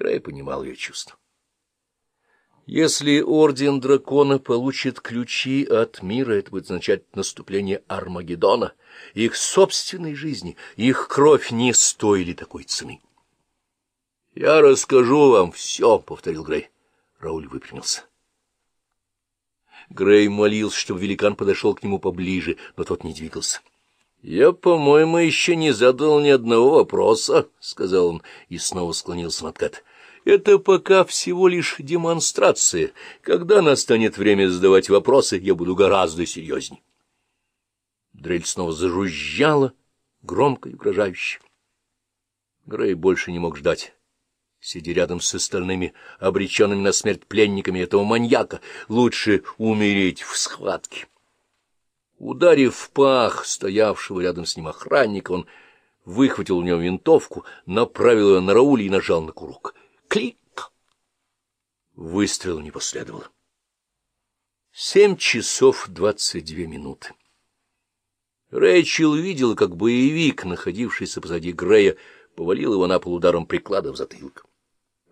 Грей понимал ее чувства. Если Орден Дракона получит ключи от мира, это будет означать наступление Армагеддона. Их собственной жизни, их кровь не стоили такой цены. — Я расскажу вам все, — повторил Грей. Рауль выпрямился. Грей молился, чтобы великан подошел к нему поближе, но тот не двигался. — Я, по-моему, еще не задал ни одного вопроса, — сказал он и снова склонился над Кэт. — Это пока всего лишь демонстрация. Когда настанет время задавать вопросы, я буду гораздо серьезней. Дрель снова зажужжала, громко и угрожающе. Грей больше не мог ждать. Сидя рядом с остальными обреченными на смерть пленниками этого маньяка, лучше умереть в схватке. Ударив в пах стоявшего рядом с ним охранника, он выхватил у него винтовку, направил ее на Рауля и нажал на курок. Клик! Выстрела не последовало. Семь часов двадцать две минуты. Рэйчел видела, как боевик, находившийся позади Грея, повалил его на пол ударом приклада в затылок.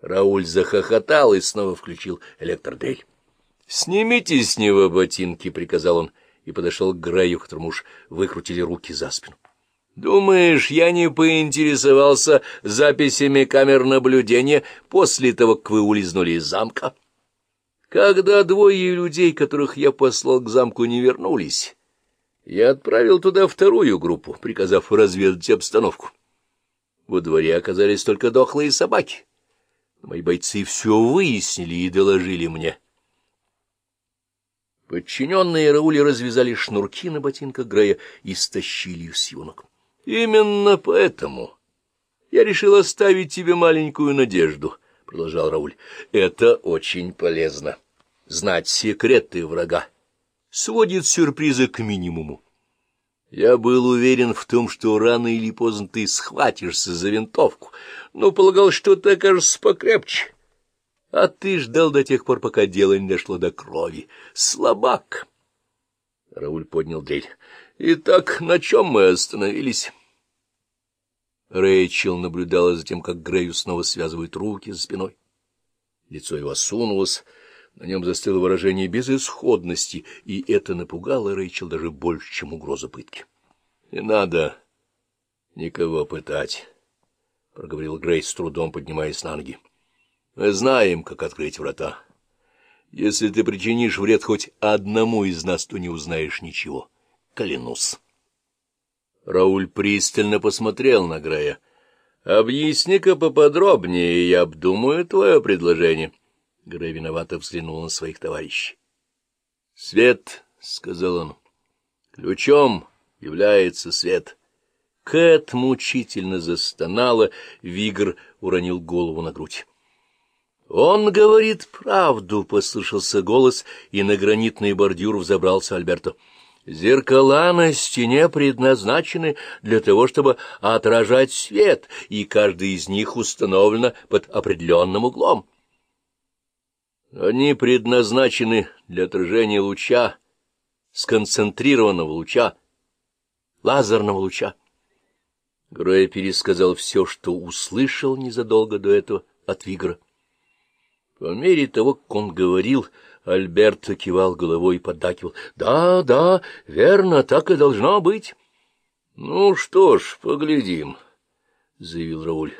Рауль захохотал и снова включил электродрель. — Снимите с него ботинки, — приказал он, и подошел к Грею, которому уж выкрутили руки за спину. — Думаешь, я не поинтересовался записями камер наблюдения после того, как вы улизнули из замка? Когда двое людей, которых я послал к замку, не вернулись, я отправил туда вторую группу, приказав разведать обстановку. Во дворе оказались только дохлые собаки. Мои бойцы все выяснили и доложили мне. Подчиненные Раули развязали шнурки на ботинках Грея и стащили их с его ног. — Именно поэтому я решил оставить тебе маленькую надежду, — продолжал Рауль. — Это очень полезно. Знать секреты врага сводит сюрпризы к минимуму. Я был уверен в том, что рано или поздно ты схватишься за винтовку, но полагал, что ты окажешься покрепче. А ты ждал до тех пор, пока дело не дошло до крови. Слабак! Рауль поднял дрель. Итак, на чем мы остановились? Рэйчел наблюдала за тем, как Грею снова связывают руки за спиной. Лицо его осунулось, на нем застыло выражение безысходности, и это напугало Рэйчел даже больше, чем угроза пытки. — Не надо никого пытать, — проговорил Грей с трудом, поднимаясь на ноги. — Мы знаем, как открыть врата. Если ты причинишь вред хоть одному из нас, то не узнаешь ничего. Клянусь. Рауль пристально посмотрел на Грея. — Объясни-ка поподробнее, я обдумаю твое предложение. — Грей виновато взглянул на своих товарищей. — Свет, — сказал он, — ключом является свет. Кэт мучительно застонала, Вигр уронил голову на грудь. — Он говорит правду, — послышался голос, и на гранитный бордюр взобрался Альберто. — Зеркала на стене предназначены для того, чтобы отражать свет, и каждый из них установлено под определенным углом. Они предназначены для отражения луча, сконцентрированного луча, лазерного луча. Грей пересказал все, что услышал незадолго до этого от Вигра. По мере того, как он говорил, Альберт кивал головой и поддакивал. — Да, да, верно, так и должно быть. — Ну что ж, поглядим, — заявил Рауль.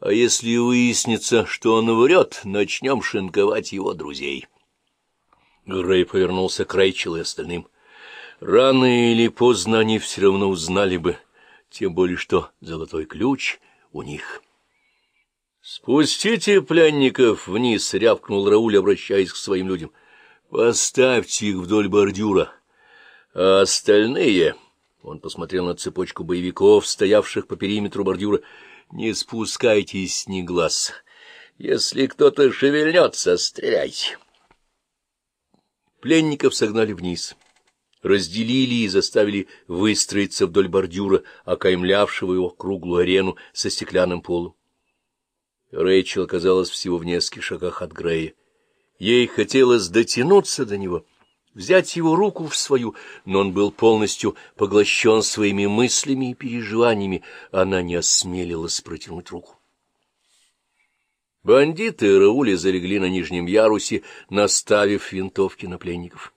А если выяснится, что он врет, начнем шинковать его друзей. Грей повернулся к Рэйчел и остальным. Рано или поздно они все равно узнали бы, тем более что золотой ключ у них. — Спустите пленников вниз, — рявкнул Рауль, обращаясь к своим людям. — Поставьте их вдоль бордюра. А остальные... Он посмотрел на цепочку боевиков, стоявших по периметру бордюра. Не спускайте с них глаз. Если кто-то шевельнется, стреляйте. Пленников согнали вниз, разделили и заставили выстроиться вдоль бордюра, окаймлявшего его круглую арену со стеклянным полом. Рэйчел оказалась всего в нескольких шагах от Грея. Ей хотелось дотянуться до него — взять его руку в свою, но он был полностью поглощен своими мыслями и переживаниями, она не осмелилась протянуть руку. Бандиты Раули залегли на нижнем ярусе, наставив винтовки на пленников.